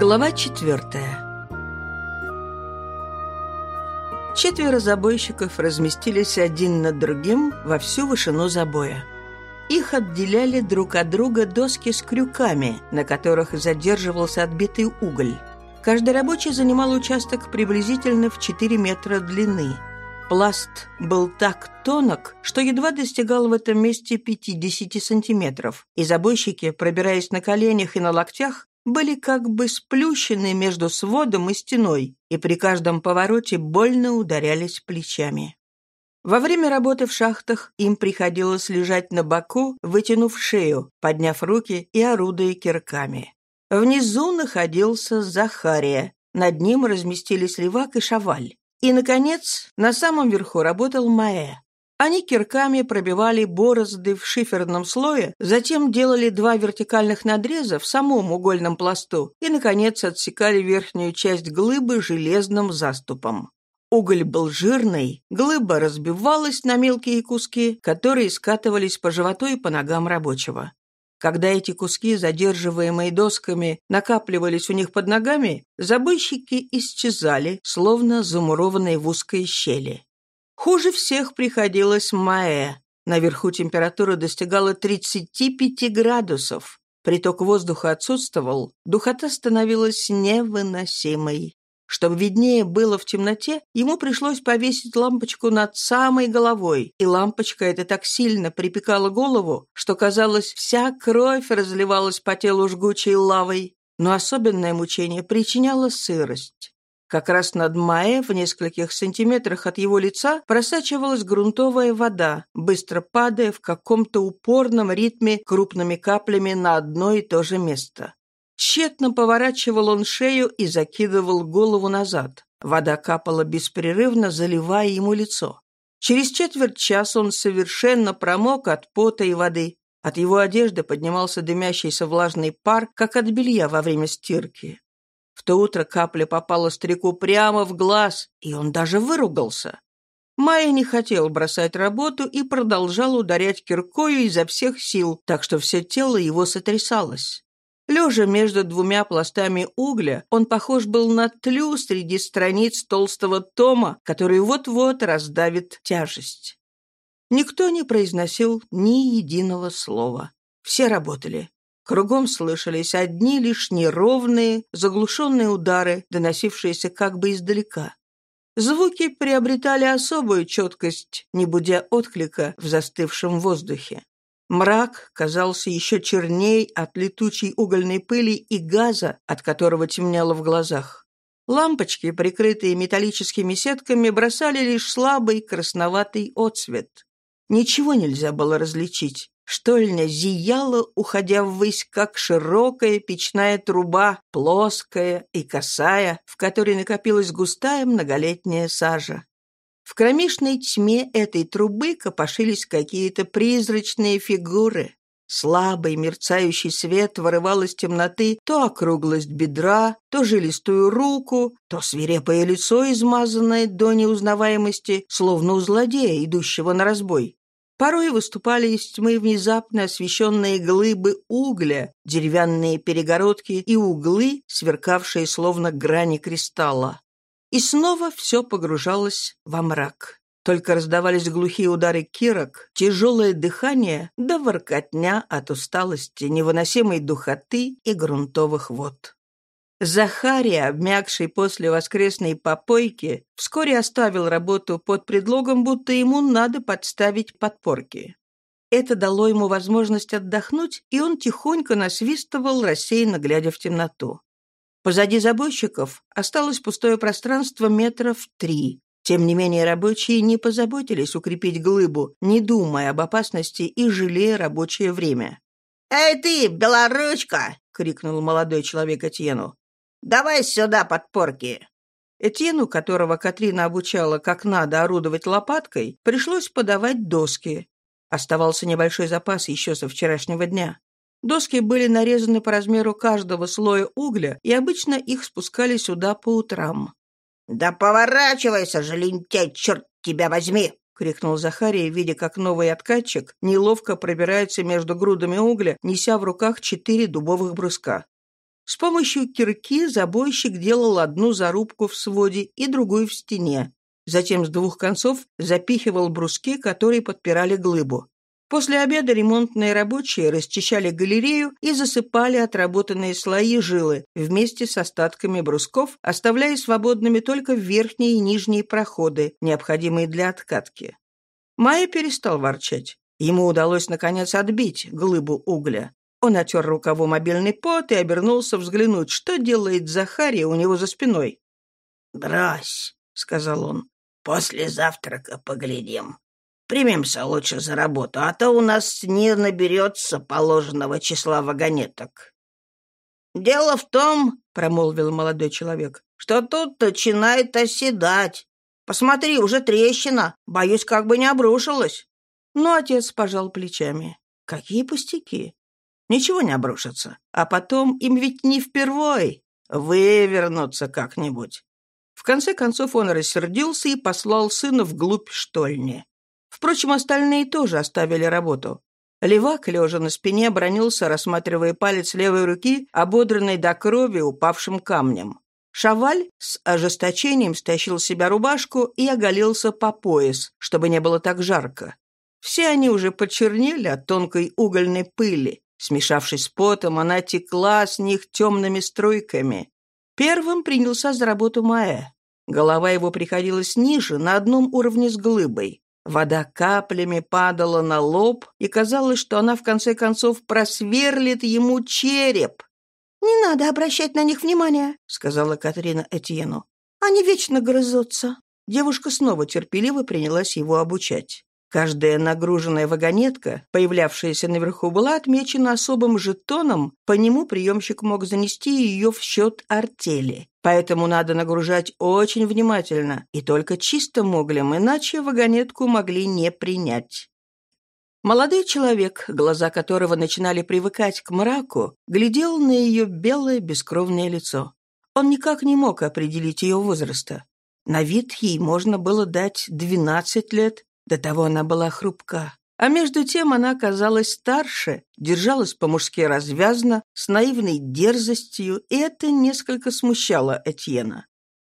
Глава четвертая Четверо забойщиков разместились один над другим во всю вышину забоя. Их отделяли друг от друга доски с крюками, на которых задерживался отбитый уголь. Каждый рабочий занимал участок приблизительно в 4 метра длины. Пласт был так тонок, что едва достигал в этом месте 50 сантиметров, и забойщики, пробираясь на коленях и на локтях, были как бы сплющены между сводом и стеной, и при каждом повороте больно ударялись плечами. Во время работы в шахтах им приходилось лежать на боку, вытянув шею, подняв руки и орудуя кирками. Внизу находился Захария, над ним разместились Левак и Шаваль. И, наконец, на самом верху работал Маэ. Они кирками пробивали борозды в шиферном слое, затем делали два вертикальных надреза в самом угольном пласту и, наконец, отсекали верхнюю часть глыбы железным заступом. Уголь был жирный, глыба разбивалась на мелкие куски, которые скатывались по животу и по ногам рабочего. Когда эти куски, задерживаемые досками, накапливались у них под ногами, забойщики исчезали, словно замурованные в узкой щели. Хуже всех приходилось Маэ. Наверху температура достигала 35 градусов. Приток воздуха отсутствовал, духота становилась невыносимой. Чтобы виднее было в темноте, ему пришлось повесить лампочку над самой головой, и лампочка эта так сильно припекала голову, что, казалось, вся кровь разливалась по телу жгучей лавой. Но особенное мучение причиняла сырость. Как раз над Маэ, в нескольких сантиметрах от его лица, просачивалась грунтовая вода, быстро падая в каком-то упорном ритме крупными каплями на одно и то же место. Тщетно поворачивал он шею и закидывал голову назад. Вода капала беспрерывно, заливая ему лицо. Через четверть часа он совершенно промок от пота и воды. От его одежды поднимался дымящийся влажный пар, как от белья во время стирки. В то утро капля попала старику прямо в глаз, и он даже выругался. Майя не хотел бросать работу и продолжал ударять киркою изо всех сил, так что все тело его сотрясалось. Лежа между двумя пластами угля, он похож был на тлю среди страниц толстого тома, который вот-вот раздавит тяжесть. Никто не произносил ни единого слова. Все работали. Кругом слышались одни лишь неровные, заглушенные удары, доносившиеся как бы издалека. Звуки приобретали особую четкость, не будя отклика в застывшем воздухе. Мрак казался еще черней от летучей угольной пыли и газа, от которого темнело в глазах. Лампочки, прикрытые металлическими сетками, бросали лишь слабый красноватый отсвет. Ничего нельзя было различить. Штольня зияла, уходя ввысь, как широкая печная труба, плоская и косая, в которой накопилась густая многолетняя сажа. В кромешной тьме этой трубы копошились какие-то призрачные фигуры. Слабый мерцающий свет вырывал из темноты то округлость бедра, то жилистую руку, то свирепое лицо, измазанное до неузнаваемости, словно у злодея, идущего на разбой. Порой выступали из тьмы внезапно освещенные глыбы угля, деревянные перегородки и углы, сверкавшие словно грани кристалла. И снова все погружалось во мрак. Только раздавались глухие удары кирок, тяжелое дыхание да воркотня от усталости, невыносимой духоты и грунтовых вод. Захария, обмякший после воскресной попойки, вскоре оставил работу под предлогом, будто ему надо подставить подпорки. Это дало ему возможность отдохнуть, и он тихонько насвистывал, рассеянно глядя в темноту. Позади забойщиков осталось пустое пространство метров три. Тем не менее рабочие не позаботились укрепить глыбу, не думая об опасности и жалея рабочее время. «Эй ты, белоручка!» — крикнул молодой человек Этьену. Давай сюда подпорки!» Этьену, которого Катрина обучала, как надо орудовать лопаткой, пришлось подавать доски. Оставался небольшой запас еще со вчерашнего дня. Доски были нарезаны по размеру каждого слоя угля, и обычно их спускали сюда по утрам. «Да поворачивайся же, лентяй, черт тебя возьми!» — крикнул Захария, видя, как новый откатчик неловко пробирается между грудами угля, неся в руках четыре дубовых бруска. С помощью кирки забойщик делал одну зарубку в своде и другую в стене. Затем с двух концов запихивал бруски, которые подпирали глыбу. После обеда ремонтные рабочие расчищали галерею и засыпали отработанные слои жилы вместе с остатками брусков, оставляя свободными только верхние и нижние проходы, необходимые для откатки. Майя перестал ворчать. Ему удалось, наконец, отбить глыбу угля. Он отер рукавом мобильный пот и обернулся взглянуть, что делает Захария у него за спиной. «Брось», — сказал он, — «после завтрака поглядим. Примемся лучше за работу, а то у нас не наберется положенного числа вагонеток. «Дело в том, — промолвил молодой человек, — что тут начинает оседать. Посмотри, уже трещина. Боюсь, как бы не обрушилась». Но отец пожал плечами. «Какие пустяки! Ничего не обрушится. А потом им ведь не впервой. Вывернуться как-нибудь». В конце концов он рассердился и послал сына вглубь штольни. Впрочем, остальные тоже оставили работу. Левак, лежа на спине, бронился, рассматривая палец левой руки, ободранный до крови упавшим камнем. Шаваль с ожесточением стащил с себя рубашку и оголился по пояс, чтобы не было так жарко. Все они уже почернели от тонкой угольной пыли. Смешавшись с потом, она текла с них темными струйками. Первым принялся за работу Маэ. Голова его приходилась ниже, на одном уровне с глыбой. Вода каплями падала на лоб, и казалось, что она в конце концов просверлит ему череп. «Не надо обращать на них внимания», — сказала Катрина Этьену. «Они вечно грызутся». Девушка снова терпеливо принялась его обучать. Каждая нагруженная вагонетка, появлявшаяся наверху, была отмечена особым жетоном, по нему приемщик мог занести ее в счет артели. Поэтому надо нагружать очень внимательно и только чистым углем, иначе вагонетку могли не принять. Молодой человек, глаза которого начинали привыкать к мраку, глядел на ее белое бескровное лицо. Он никак не мог определить ее возраста. На вид ей можно было дать 12 лет, до того она была хрупка. А между тем она казалась старше, держалась по-мужски развязно, с наивной дерзостью, и это несколько смущало Этьена.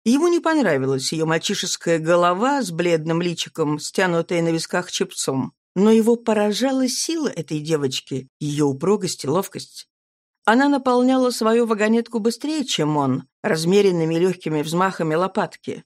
Ему не понравилась ее мальчишеская голова с бледным личиком, стянутая на висках чепцом. Но его поражала сила этой девочки, ее упругость и ловкость. Она наполняла свою вагонетку быстрее, чем он, размеренными легкими взмахами лопатки.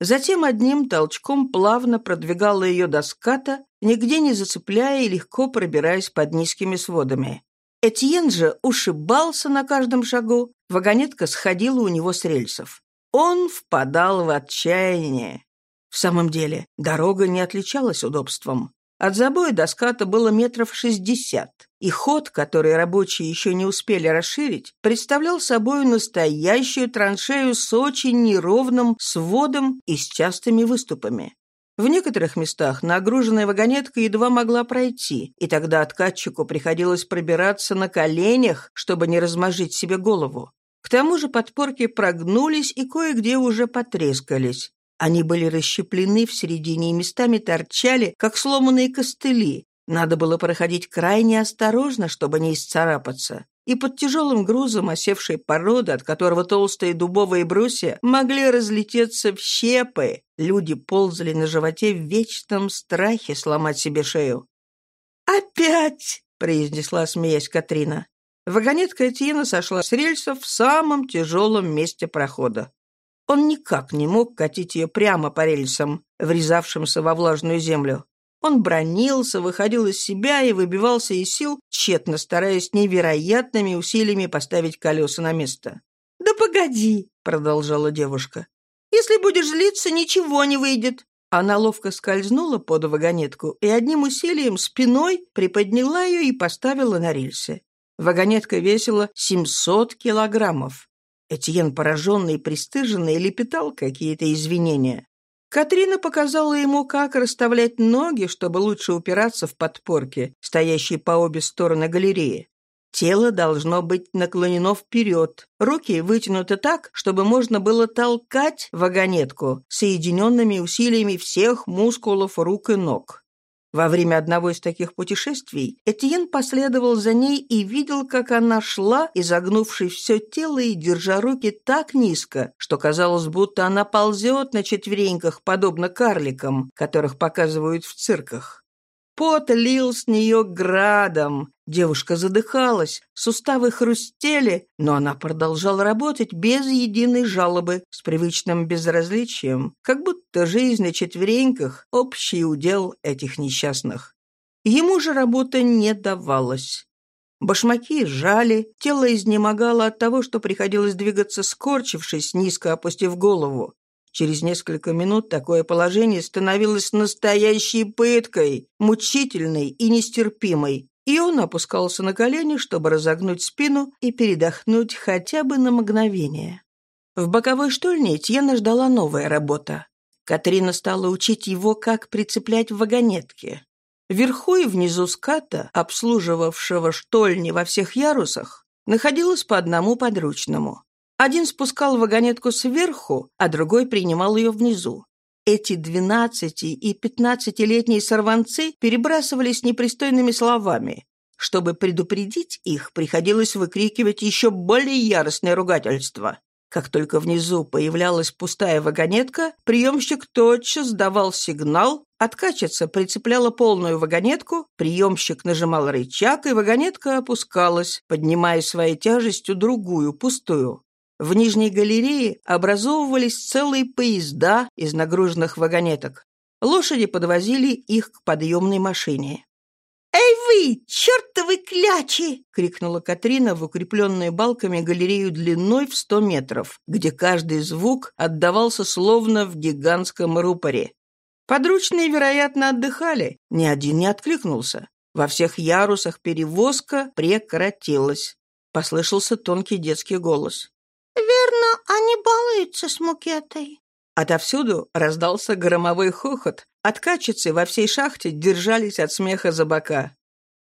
Затем одним толчком плавно продвигала ее до ската, нигде не зацепляя и легко пробираясь под низкими сводами. Этьен же ушибался на каждом шагу, вагонетка сходила у него с рельсов. Он впадал в отчаяние. В самом деле, дорога не отличалась удобством. От забоя до ската было метров шестьдесят, и ход, который рабочие еще не успели расширить, представлял собой настоящую траншею с очень неровным сводом и с частыми выступами. В некоторых местах нагруженная вагонетка едва могла пройти, и тогда откатчику приходилось пробираться на коленях, чтобы не размажить себе голову. К тому же подпорки прогнулись и кое-где уже потрескались. Они были расщеплены в середине и местами торчали, как сломанные костыли. Надо было проходить крайне осторожно, чтобы не исцарапаться. И под тяжелым грузом осевшей породы, от которого толстые дубовые брусья могли разлететься в щепы, люди ползали на животе в вечном страхе сломать себе шею. «Опять!» — произнесла, смеясь Катрина. Вагонетка Этьена сошла с рельсов в самом тяжелом месте прохода. Он никак не мог катить ее прямо по рельсам, врезавшимся во влажную землю. Он бронился, выходил из себя и выбивался из сил, тщетно стараясь невероятными усилиями поставить колеса на место. «Да погоди», — продолжала девушка. «Если будешь злиться, ничего не выйдет». Она ловко скользнула под вагонетку и одним усилием спиной приподняла ее и поставила на рельсы. Вагонетка весила 700 килограммов. Этьен, пораженный и пристыженный, лепетал какие-то извинения. Катрина показала ему, как расставлять ноги, чтобы лучше упираться в подпорки, стоящие по обе стороны галереи. Тело должно быть наклонено вперед, руки вытянуты так, чтобы можно было толкать вагонетку соединенными усилиями всех мускулов рук и ног. Во время одного из таких путешествий Этьен последовал за ней и видел, как она шла, изогнувшись все тело и держа руки так низко, что казалось, будто она ползет на четвереньках, подобно карликам, которых показывают в цирках. Пот лил с нее градом. Девушка задыхалась, суставы хрустели, но она продолжала работать без единой жалобы, с привычным безразличием, как будто жизнь на четвереньках — общий удел этих несчастных. Ему же работа не давалась. Башмаки жали, тело изнемогало от того, что приходилось двигаться скорчившись, низко опустив голову. Через несколько минут такое положение становилось настоящей пыткой, мучительной и нестерпимой, и он опускался на колени, чтобы разогнуть спину и передохнуть хотя бы на мгновение. В боковой штольне Тьена ждала новая работа. Катрина стала учить его, как прицеплять вагонетки. Вверху и внизу ската, обслуживавшего штольни во всех ярусах, находилось по одному подручному. Один спускал вагонетку сверху, а другой принимал ее внизу. Эти двенадцати- и пятнадцатилетние сорванцы перебрасывались непристойными словами. Чтобы предупредить их, приходилось выкрикивать еще более яростное ругательство. Как только внизу появлялась пустая вагонетка, приемщик тотчас давал сигнал, откачаться прицепляла полную вагонетку, приемщик нажимал рычаг, и вагонетка опускалась, поднимая своей тяжестью другую, пустую. В Нижней галерее образовывались целые поезда из нагруженных вагонеток. Лошади подвозили их к подъемной машине. «Эй вы, чертовы клячи!» — крикнула Катрина в укрепленную балками галерею длиной в сто метров, где каждый звук отдавался словно в гигантском рупоре. Подручные, вероятно, отдыхали, ни один не откликнулся. Во всех ярусах перевозка прекратилась. Послышался тонкий детский голос. «Верно, они балуются с Мукетой». Отовсюду раздался громовой хохот. Откачицы во всей шахте держались от смеха за бока.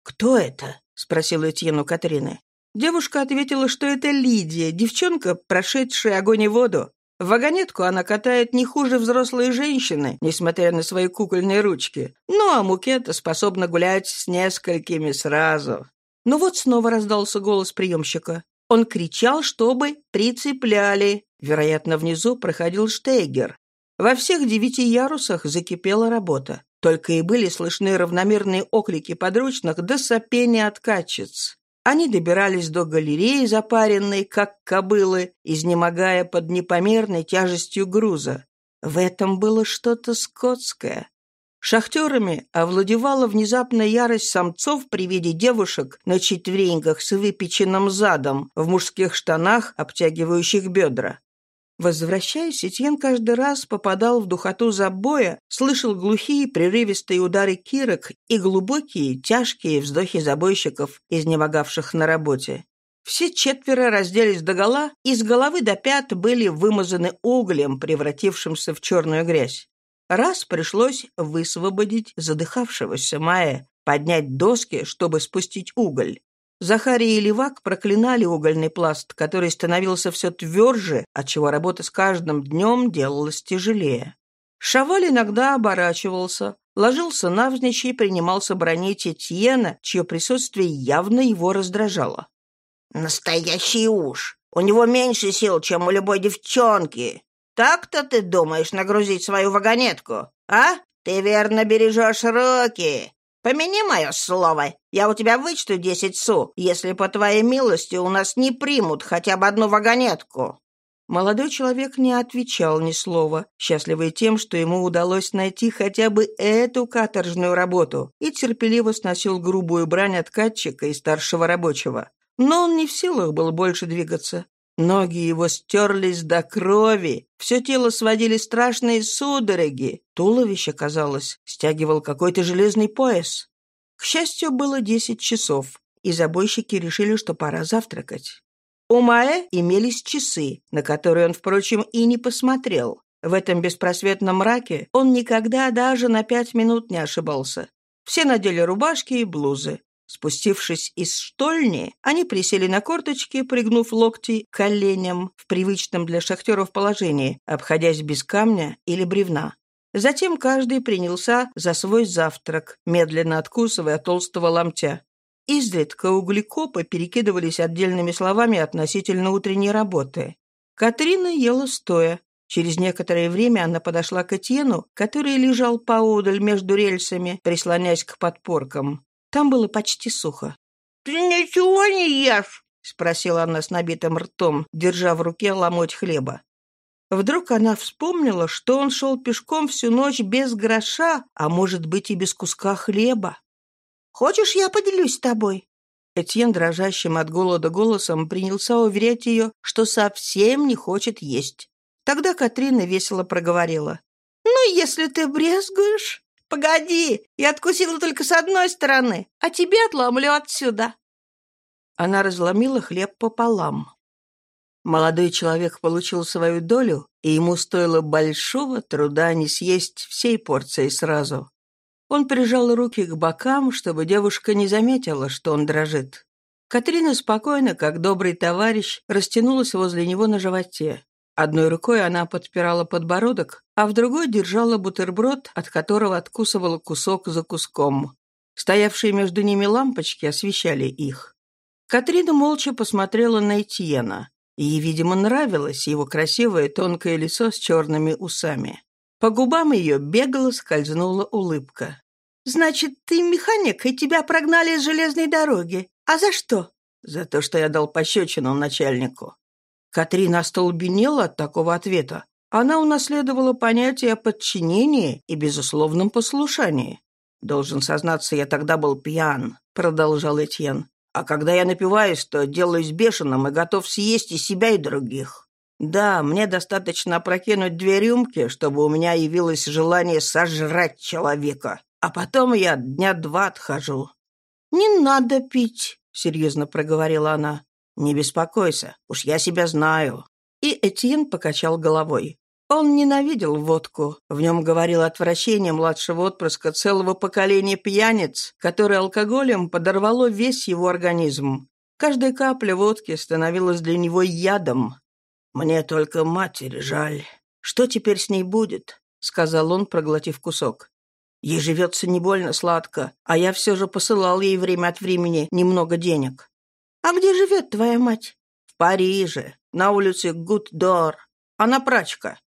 «Кто это?» — спросила Этьену Катрины. Девушка ответила, что это Лидия, девчонка, прошедшая огонь и воду. Вагонетку она катает не хуже взрослой женщины, несмотря на свои кукольные ручки. Ну, а Мукета способна гулять с несколькими сразу. Ну вот снова раздался голос приемщика. Он кричал, чтобы прицепляли. Вероятно, внизу проходил штейгер. Во всех девяти ярусах закипела работа. Только и были слышны равномерные оклики подручных до сопения откачиц. Они добирались до галереи, запаренной, как кобылы, изнемогая под непомерной тяжестью груза. В этом было что-то скотское. Шахтерами овладевала внезапная ярость самцов при виде девушек на четвереньках с выпеченным задом, в мужских штанах, обтягивающих бедра. Возвращаясь, Этьен каждый раз попадал в духоту забоя, слышал глухие прерывистые удары кирок и глубокие, тяжкие вздохи забойщиков, изнемогавших на работе. Все четверо разделись догола, и с головы до пят были вымазаны углем, превратившимся в черную грязь. Раз пришлось высвободить задыхавшегося Мая, поднять доски, чтобы спустить уголь. Захарий и Левак проклинали угольный пласт, который становился все тверже, отчего работа с каждым днем делалась тяжелее. Шаваль иногда оборачивался, ложился навзничь и принимался бронить Этьена, чье присутствие явно его раздражало. «Настоящий уж! У него меньше сил, чем у любой девчонки!» Так-то ты думаешь нагрузить свою вагонетку, а? Ты верно бережешь руки. Помяни мое слово. Я у тебя вычту десять су, если по твоей милости у нас не примут хотя бы одну вагонетку». Молодой человек не отвечал ни слова, счастливый тем, что ему удалось найти хотя бы эту каторжную работу, и терпеливо сносил грубую брань откатчика и старшего рабочего. Но он не в силах был больше двигаться. Ноги его стерлись до крови, все тело сводили страшные судороги, туловище, казалось, стягивал какой-то железный пояс. К счастью, было десять часов, и забойщики решили, что пора завтракать. У Маэ имелись часы, на которые он, впрочем, и не посмотрел. В этом беспросветном мраке он никогда даже на пять минут не ошибался. Все надели рубашки и блузы. Спустившись из штольни, они присели на корточки, пригнув локти коленям в привычном для шахтеров положении, обходясь без камня или бревна. Затем каждый принялся за свой завтрак, медленно откусывая толстого ломтя. Изредка углекопы перекидывались отдельными словами относительно утренней работы. Катрина ела стоя. Через некоторое время она подошла к Этьену, который лежал поодаль между рельсами, прислоняясь к подпоркам. Там было почти сухо. «Ты ничего не ешь?» — спросила она с набитым ртом, держа в руке ломоть хлеба. Вдруг она вспомнила, что он шел пешком всю ночь без гроша, а может быть и без куска хлеба. «Хочешь, я поделюсь с тобой?» Этьен, дрожащим от голода голосом, принялся уверять ее, что совсем не хочет есть. Тогда Катрина весело проговорила. «Ну, если ты брезгуешь...» «Погоди, я откусила только с одной стороны, а тебе отломлю отсюда». Она разломила хлеб пополам. Молодой человек получил свою долю, и ему стоило большого труда не съесть всей порции сразу. Он прижал руки к бокам, чтобы девушка не заметила, что он дрожит. Катрина спокойно, как добрый товарищ, растянулась возле него на животе. Одной рукой она подпирала подбородок, а в другой держала бутерброд, от которого откусывала кусок за куском. Стоявшие между ними лампочки освещали их. Катрина молча посмотрела на Этьена. Ей, видимо, нравилось его красивое тонкое лицо с черными усами. По губам ее бегло скользнула улыбка. «Значит, ты механик, и тебя прогнали с железной дороги. А за что?» «За то, что я дал пощечину начальнику». Катрина остолбенела от такого ответа. Она унаследовала понятие о подчинении и безусловном послушании. «Должен сознаться, я тогда был пьян», — продолжал Этьен. А когда я напиваюсь, то делаюсь бешеным и готов съесть и себя, и других. Да, мне достаточно опрокинуть две рюмки, чтобы у меня явилось желание сожрать человека. А потом я дня два отхожу». «Не надо пить», — серьезно проговорила она. «Не беспокойся, уж я себя знаю». И Этьен покачал головой. Он ненавидел водку. В нем говорило отвращение младшего отпрыска целого поколения пьяниц, которое алкоголем подорвало весь его организм. Каждая капля водки становилась для него ядом. «Мне только матери жаль. Что теперь с ней будет?» — сказал он, проглотив кусок. «Ей живется не больно сладко, а я все же посылал ей время от времени немного денег». «А где живет твоя мать?» «В Париже, на улице Гуддор. Она прачка.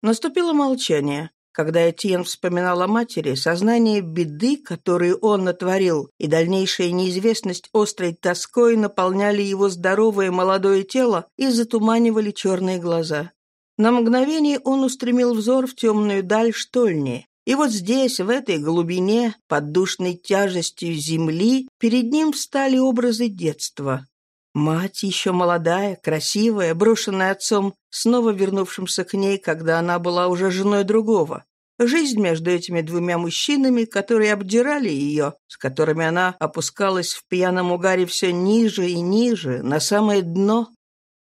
Наступило молчание. Когда Этьен вспоминал о матери, сознание беды, которую он натворил, и дальнейшая неизвестность острой тоской наполняли его здоровое молодое тело и затуманивали черные глаза. На мгновение он устремил взор в темную даль штольни. И вот здесь, в этой глубине, под душной тяжестью земли, перед ним встали образы детства. Мать еще молодая, красивая, брошенная отцом, снова вернувшимся к ней, когда она была уже женой другого. Жизнь между этими двумя мужчинами, которые обдирали ее, с которыми она опускалась в пьяном угаре все ниже и ниже, на самое дно.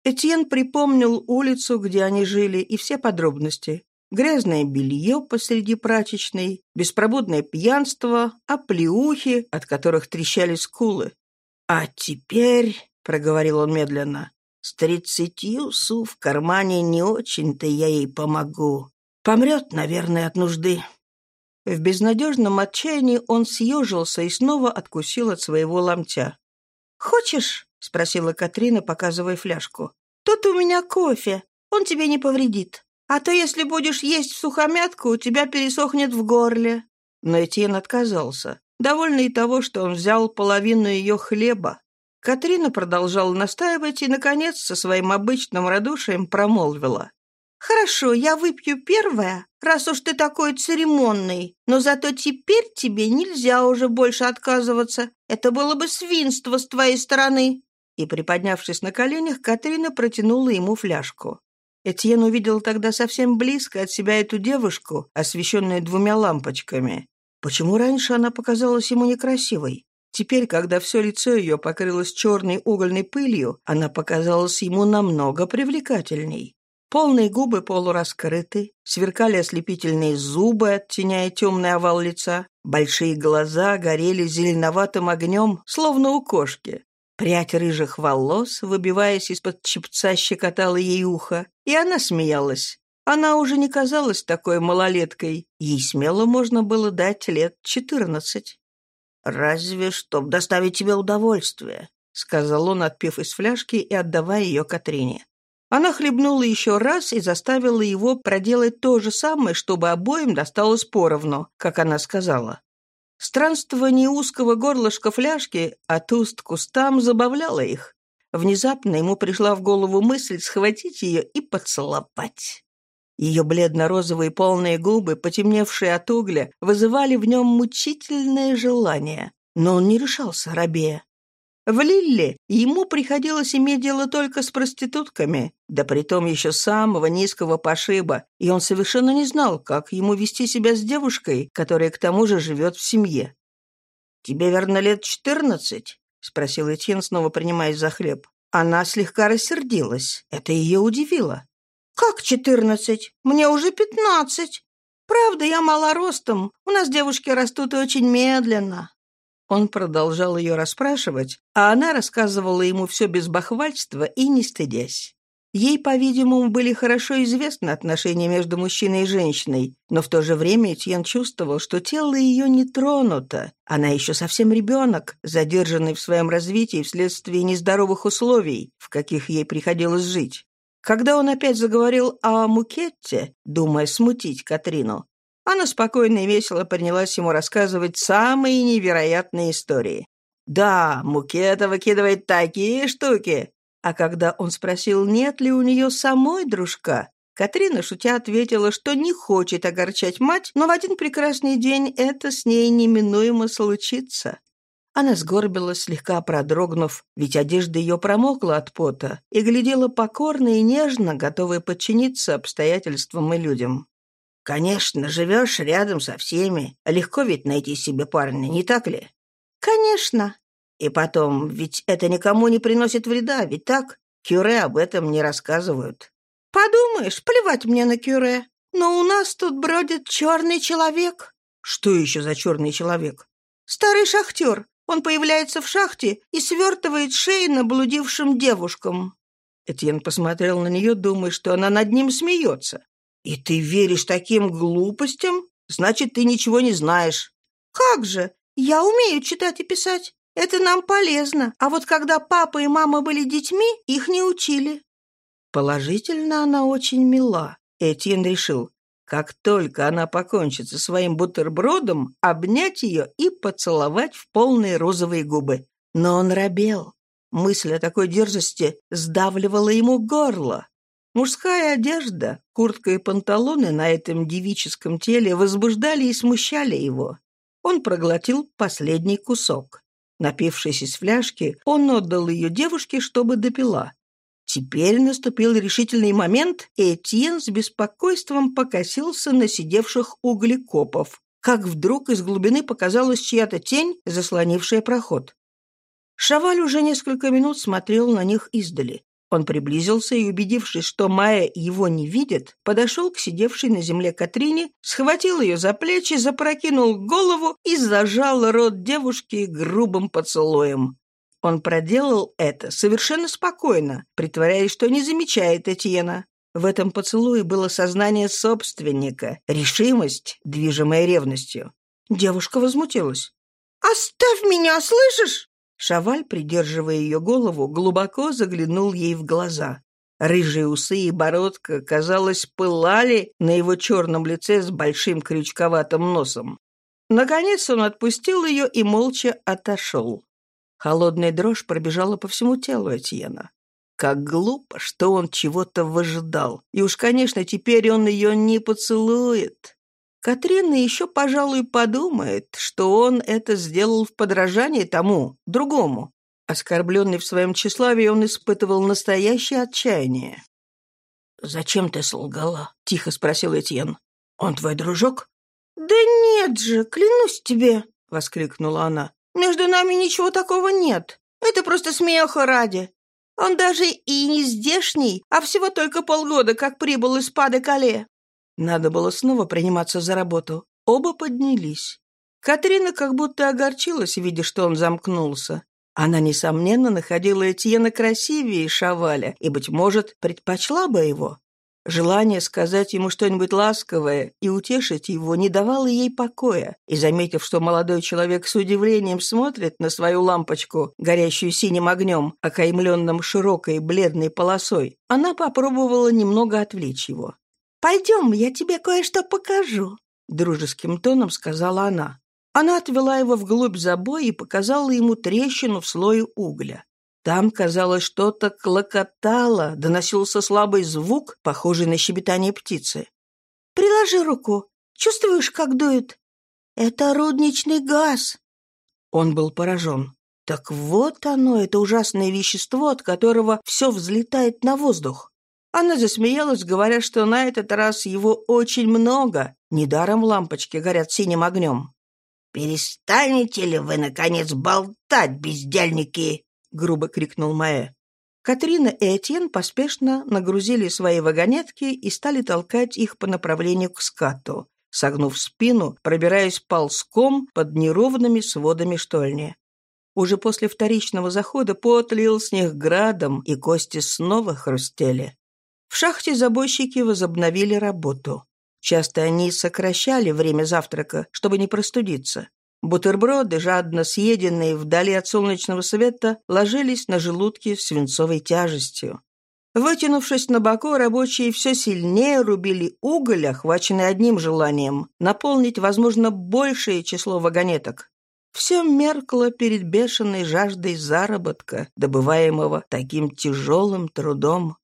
Этьен припомнил улицу, где они жили, и все подробности. Грязное белье посреди прачечной, беспробудное пьянство, оплеухи, от которых трещали скулы. А теперь проговорил он медленно. «С тридцатью су в кармане не очень-то я ей помогу. Помрет, наверное, от нужды». В безнадежном отчаянии он съежился и снова откусил от своего ломтя. «Хочешь?» — спросила Катрина, показывая фляжку. «Тут у меня кофе. Он тебе не повредит. А то, если будешь есть сухомятку, у тебя пересохнет в горле». Но Этьен отказался, довольный того, что он взял половину ее хлеба. Катрина продолжала настаивать и, наконец, со своим обычным радушием промолвила. «Хорошо, я выпью первое, раз уж ты такой церемонный, но зато теперь тебе нельзя уже больше отказываться. Это было бы свинство с твоей стороны». И, приподнявшись на коленях, Катрина протянула ему фляжку. Этьен увидел тогда совсем близко от себя эту девушку, освещенную двумя лампочками. Почему раньше она показалась ему некрасивой? Теперь, когда все лицо ее покрылось черной угольной пылью, она показалась ему намного привлекательней. Полные губы полураскрыты, сверкали ослепительные зубы, оттеняя темный овал лица, большие глаза горели зеленоватым огнем, словно у кошки. Прядь рыжих волос, выбиваясь из-под чепца, щекотала ей ухо, и она смеялась. Она уже не казалась такой малолеткой. Ей смело можно было дать лет четырнадцать. «Разве чтоб доставить тебе удовольствие», — сказал он, отпив из фляжки и отдавая ее Катрине. Она хлебнула еще раз и заставила его проделать то же самое, чтобы обоим досталось поровну, как она сказала. Странствование узкого горлышка фляжки от уст к устам забавляло их. Внезапно ему пришла в голову мысль схватить ее и поцеловать. Ее бледно-розовые полные губы, потемневшие от угля, вызывали в нем мучительное желание. Но он не решался, рабея. В Лилле ему приходилось иметь дело только с проститутками, да притом еще самого низкого пошиба, и он совершенно не знал, как ему вести себя с девушкой, которая к тому же живет в семье. «Тебе, верно, лет четырнадцать?» — спросил Этьен, снова принимаясь за хлеб. Она слегка рассердилась. Это ее удивило. «Как четырнадцать? Мне уже пятнадцать. Правда, я мала ростом. У нас девушки растут очень медленно». Он продолжал ее расспрашивать, а она рассказывала ему все без бахвальства и не стыдясь. Ей, по-видимому, были хорошо известны отношения между мужчиной и женщиной, но в то же время Этьен чувствовал, что тело ее не тронуто. Она еще совсем ребенок, задержанный в своем развитии вследствие нездоровых условий, в каких ей приходилось жить. Когда он опять заговорил о Мукетте, думая смутить Катрину, она спокойно и весело принялась ему рассказывать самые невероятные истории. Да, Мукета выкидывает такие штуки. А когда он спросил, нет ли у нее самой дружка, Катрина, шутя, ответила, что не хочет огорчать мать, но в один прекрасный день это с ней неминуемо случится. Она сгорбилась, слегка продрогнув, ведь одежда ее промокла от пота, и глядела покорно и нежно, готовая подчиниться обстоятельствам и людям. «Конечно, живешь рядом со всеми. Легко ведь найти себе парня, не так ли?» «Конечно». «И потом, ведь это никому не приносит вреда, ведь так? Кюре об этом не рассказывают». «Подумаешь, плевать мне на кюре. Но у нас тут бродит черный человек». «Что еще за черный человек?» «Старый шахтер. Он появляется в шахте и свертывает шеи наблудившим девушкам». Этьен посмотрел на нее, думая, что она над ним смеется. «И ты веришь таким глупостям? Значит, ты ничего не знаешь». «Как же? Я умею читать и писать. Это нам полезно. А вот когда папа и мама были детьми, их не учили». Положительно, она очень мила. Этьен решил, как только она покончит со своим бутербродом, обнять ее и поцеловать в полные розовые губы. Но он робел. Мысль о такой дерзости сдавливала ему горло. Мужская одежда, куртка и панталоны на этом девическом теле возбуждали и смущали его. Он проглотил последний кусок. Напившись из фляжки, он отдал ее девушке, чтобы допила. Теперь наступил решительный момент, и Этьен с беспокойством покосился на сидевших углекопов, как вдруг из глубины показалась чья-то тень, заслонившая проход. Шаваль уже несколько минут смотрел на них издали. Он приблизился и, убедившись, что Майя его не видит, подошел к сидевшей на земле Катрине, схватил ее за плечи, запрокинул голову и зажал рот девушки грубым поцелуем. Он проделал это совершенно спокойно, притворяясь, что не замечает Этьена. В этом поцелуе было сознание собственника, решимость, движимая ревностью. Девушка возмутилась. «Оставь меня, слышишь?» Шаваль, придерживая ее голову, глубоко заглянул ей в глаза. Рыжие усы и бородка, казалось, пылали на его черном лице с большим крючковатым носом. Наконец он отпустил ее и молча отошел. Холодная дрожь пробежала по всему телу Этьена. Как глупо, что он чего-то выжидал. И уж, конечно, теперь он ее не поцелует. Катрина еще, пожалуй, подумает, что он это сделал в подражании тому, другому. Оскорбленный в своем тщеславии, он испытывал настоящее отчаяние. «Зачем ты солгала?» — тихо спросил Этьен. «Он твой дружок?» «Да нет же, клянусь тебе!» — воскликнула она. Между нами ничего такого нет. Это просто смеха ради. Он даже и не здешний, а всего только полгода, как прибыл из Паде-Кале». Надо было снова приниматься за работу. Оба поднялись. Катрина как будто огорчилась, видя, что он замкнулся. Она, несомненно, находила Этьена красивее Шаваля и, быть может, предпочла бы его. Желание сказать ему что-нибудь ласковое и утешить его не давало ей покоя, и, заметив, что молодой человек с удивлением смотрит на свою лампочку, горящую синим огнем, окаймленным широкой бледной полосой, она попробовала немного отвлечь его. «Пойдем, я тебе кое-что покажу», — дружеским тоном сказала она. Она отвела его вглубь забоя и показала ему трещину в слое угля. Там, казалось, что-то клокотало, доносился слабый звук, похожий на щебетание птицы. «Приложи руку. Чувствуешь, как дует? Это рудничный газ». Он был поражен. Так вот оно, это ужасное вещество, от которого все взлетает на воздух. Она засмеялась, говоря, что на этот раз его очень много. Недаром лампочки горят синим огнем. «Перестанете ли вы, наконец, болтать, бездельники?» грубо крикнул Маэ. Катрина и Этьен поспешно нагрузили свои вагонетки и стали толкать их по направлению к скату, согнув спину, пробираясь ползком под неровными сводами штольни. Уже после вторичного захода пот лил с них градом, и кости снова хрустели. В шахте забойщики возобновили работу. Часто они сокращали время завтрака, чтобы не простудиться. Бутерброды, жадно съеденные вдали от солнечного света, ложились на желудки свинцовой тяжестью. Вытянувшись на боку, рабочие все сильнее рубили уголь, охваченный одним желанием — наполнить, возможно, большее число вагонеток. Все меркло перед бешеной жаждой заработка, добываемого таким тяжелым трудом.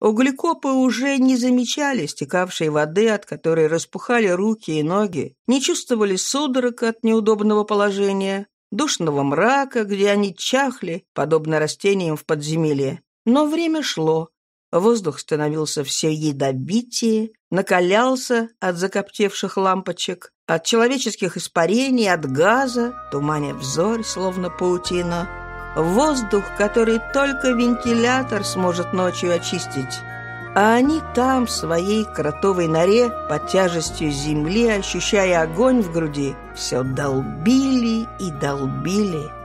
Углекопы уже не замечали стекавшей воды, от которой распухали руки и ноги, не чувствовали судорог от неудобного положения, душного мрака, где они чахли, подобно растениям в подземелье. Но время шло. Воздух становился все ядовитее, накалялся от закоптевших лампочек, от человеческих испарений, от газа, туманя взор, словно паутина — Воздух, который только вентилятор сможет ночью очистить. А они там, в своей кротовой норе, под тяжестью земли, ощущая огонь в груди, все долбили и долбили.